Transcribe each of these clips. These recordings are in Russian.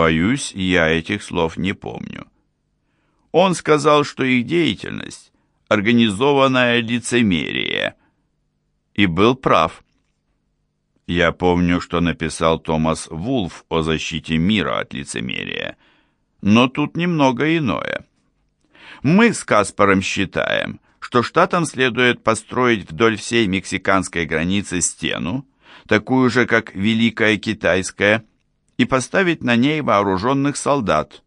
Боюсь, я этих слов не помню. Он сказал, что их деятельность – организованное лицемерие. И был прав. Я помню, что написал Томас Вулф о защите мира от лицемерия. Но тут немного иное. Мы с Каспаром считаем, что штатам следует построить вдоль всей мексиканской границы стену, такую же, как Великая Китайская, и поставить на ней вооруженных солдат.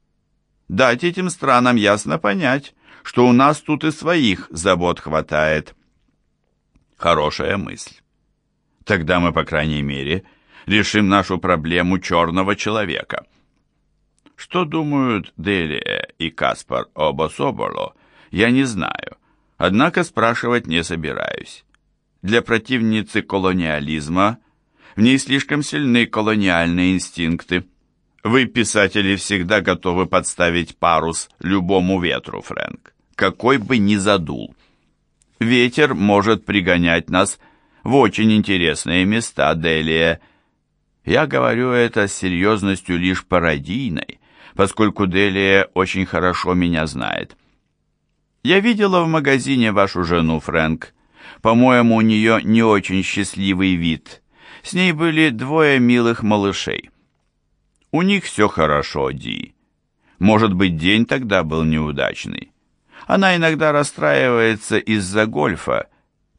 Дать этим странам ясно понять, что у нас тут и своих забот хватает. Хорошая мысль. Тогда мы, по крайней мере, решим нашу проблему черного человека. Что думают Делия и Каспар об Особоло, я не знаю, однако спрашивать не собираюсь. Для противницы колониализма в ней слишком сильны колониальные инстинкты. Вы, писатели, всегда готовы подставить парус любому ветру, Фрэнк, какой бы ни задул. Ветер может пригонять нас в очень интересные места Делия. Я говорю это с серьезностью лишь пародийной, поскольку Делия очень хорошо меня знает. Я видела в магазине вашу жену, Фрэнк. По-моему, у нее не очень счастливый вид. С ней были двое милых малышей. У них все хорошо, Ди. Может быть, день тогда был неудачный. Она иногда расстраивается из-за гольфа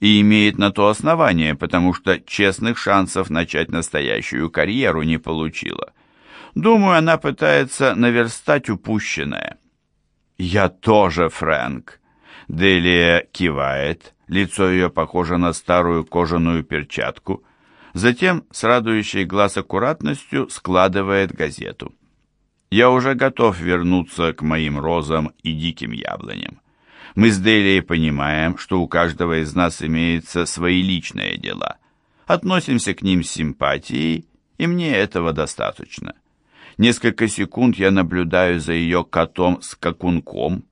и имеет на то основание, потому что честных шансов начать настоящую карьеру не получила. Думаю, она пытается наверстать упущенное. «Я тоже, Фрэнк!» Делия кивает, лицо ее похоже на старую кожаную перчатку – Затем с радующей глаз аккуратностью складывает газету. Я уже готов вернуться к моим розам и диким яблоням. Мы с Делией понимаем, что у каждого из нас имеются свои личные дела. Относимся к ним с симпатией, и мне этого достаточно. Несколько секунд я наблюдаю за ее котом с какунком.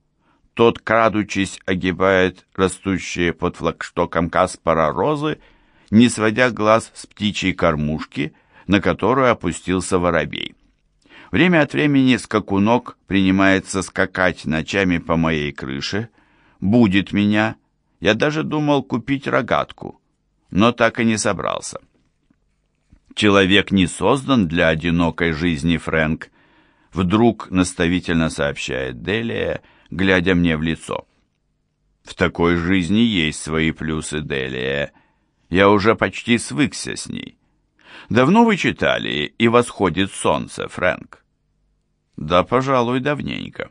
Тот, крадучись, огибает растущие под флагштоком Каспара розы не сводя глаз с птичьей кормушки, на которую опустился воробей. Время от времени скакунок принимается скакать ночами по моей крыше, будет меня. Я даже думал купить рогатку, но так и не собрался. Человек не создан для одинокой жизни, Фрэнк, вдруг наставительно сообщает Делия, глядя мне в лицо. В такой жизни есть свои плюсы, Делия, я уже почти свыкся с ней. Давно вы читали «И восходит солнце», Фрэнк? Да, пожалуй, давненько.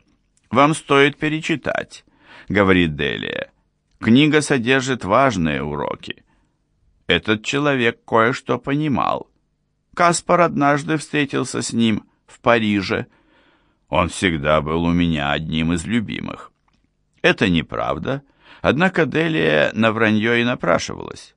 Вам стоит перечитать, говорит Делия. Книга содержит важные уроки. Этот человек кое-что понимал. Каспар однажды встретился с ним в Париже. Он всегда был у меня одним из любимых. Это неправда, однако Делия на вранье и напрашивалась.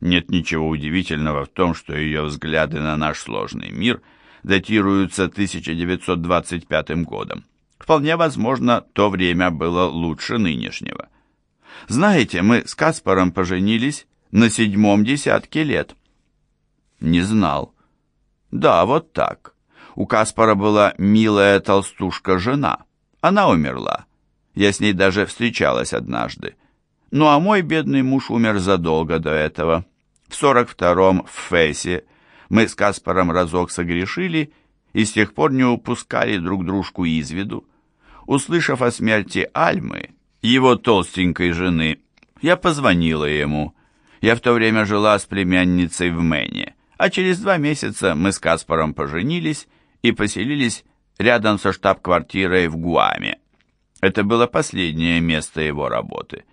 Нет ничего удивительного в том, что ее взгляды на наш сложный мир датируются 1925 годом. Вполне возможно, то время было лучше нынешнего. Знаете, мы с Каспаром поженились на седьмом десятке лет. Не знал. Да, вот так. У Каспара была милая толстушка-жена. Она умерла. Я с ней даже встречалась однажды. Ну а мой бедный муж умер задолго до этого. В 42-м в Фессе мы с Каспаром разок согрешили и с тех пор не упускали друг дружку из виду. Услышав о смерти Альмы, его толстенькой жены, я позвонила ему. Я в то время жила с племянницей в Мэне, а через два месяца мы с Каспаром поженились и поселились рядом со штаб-квартирой в Гуаме. Это было последнее место его работы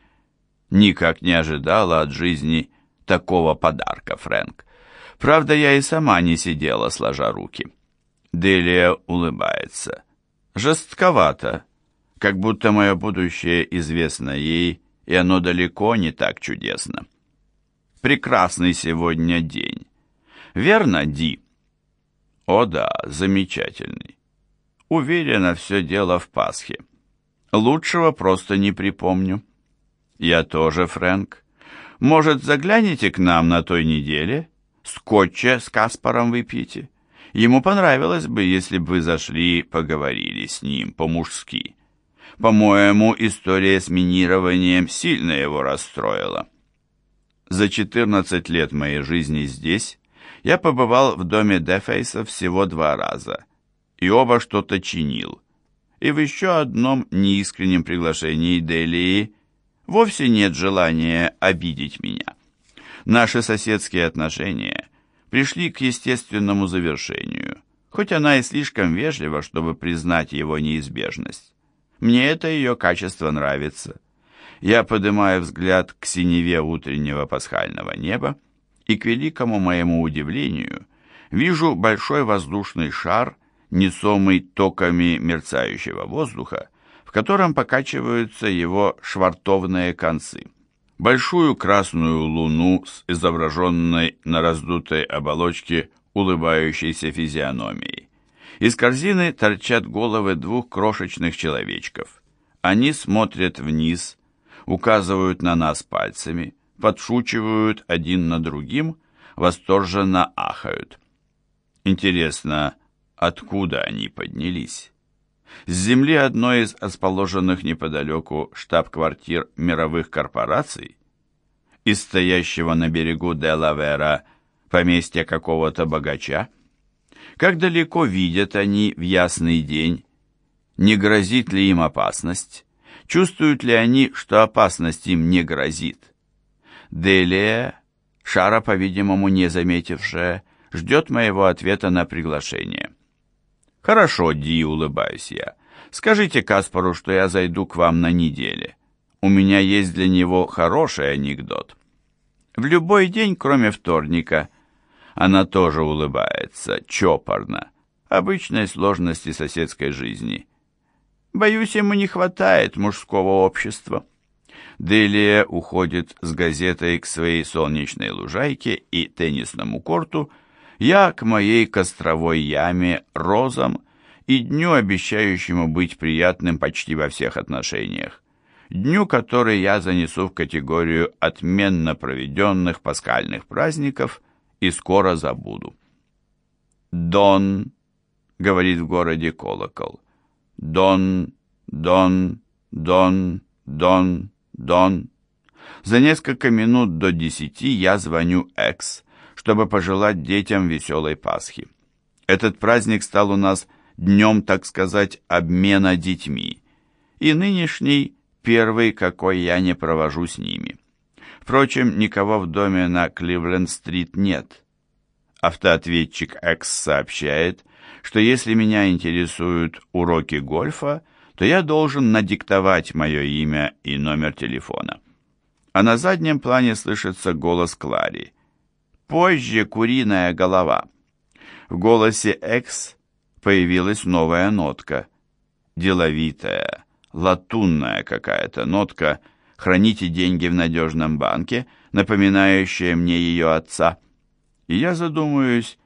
никак не ожидала от жизни такого подарка, Фрэнк. Правда, я и сама не сидела, сложа руки. Делия улыбается. Жестковато, как будто мое будущее известно ей, и оно далеко не так чудесно. Прекрасный сегодня день. Верно, Ди? О да, замечательный. Уверена, все дело в Пасхе. Лучшего просто не припомню. «Я тоже, Фрэнк. Может, загляните к нам на той неделе? Скотча с Каспаром выпьете? Ему понравилось бы, если бы вы зашли поговорили с ним по-мужски. По-моему, история с минированием сильно его расстроила. За 14 лет моей жизни здесь я побывал в доме Дефейса всего два раза, и оба что-то чинил. И в еще одном неискреннем приглашении Делии вовсе нет желания обидеть меня. Наши соседские отношения пришли к естественному завершению, хоть она и слишком вежлива, чтобы признать его неизбежность. Мне это ее качество нравится. Я поднимаю взгляд к синеве утреннего пасхального неба и, к великому моему удивлению, вижу большой воздушный шар, несомый токами мерцающего воздуха, котором покачиваются его швартовные концы. Большую красную луну с изображенной на раздутой оболочке улыбающейся физиономией. Из корзины торчат головы двух крошечных человечков. Они смотрят вниз, указывают на нас пальцами, подшучивают один над другим, восторженно ахают. Интересно, откуда они поднялись? С земли одной из расположенных неподалеку штаб-квартир мировых корпораций, из стоящего на берегу Делавера поместья какого-то богача, как далеко видят они в ясный день, не грозит ли им опасность, Чувствуют ли они, что опасность им не грозит? Делия, Шара, по-видимому, не заметившая, ждет моего ответа на приглашение. «Хорошо, Ди», — улыбаюсь я. «Скажите Каспару, что я зайду к вам на неделе. У меня есть для него хороший анекдот». В любой день, кроме вторника, она тоже улыбается, чопорно, обычной сложности соседской жизни. Боюсь, ему не хватает мужского общества. Делия уходит с газетой к своей солнечной лужайке и теннисному корту, я к моей костровой яме, розам и дню, обещающему быть приятным почти во всех отношениях. Дню, который я занесу в категорию отменно проведенных пасхальных праздников и скоро забуду. «Дон», — говорит в городе колокол, Дон, Дон, Дон, Дон, Дон. За несколько минут до десяти я звоню Экс, чтобы пожелать детям веселой Пасхи. Этот праздник стал у нас днем, так сказать, обмена детьми, и нынешний первый, какой я не провожу с ними. Впрочем, никого в доме на Кливленд-стрит нет. Автоответчик Экс сообщает, что если меня интересуют уроки гольфа, то я должен надиктовать мое имя и номер телефона. А на заднем плане слышится голос Клари. Позже куриная голова. В голосе Экс появилась новая нотка. Деловитая, латунная какая-то нотка «Храните деньги в надежном банке», напоминающая мне ее отца. И я задумаюсь,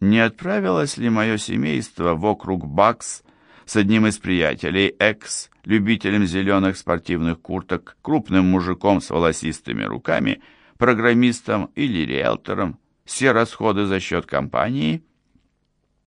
не отправилось ли мое семейство в округ Бакс с одним из приятелей, экс, любителем зеленых спортивных курток, крупным мужиком с волосистыми руками, программистом или риэлтором, все расходы за счет компании –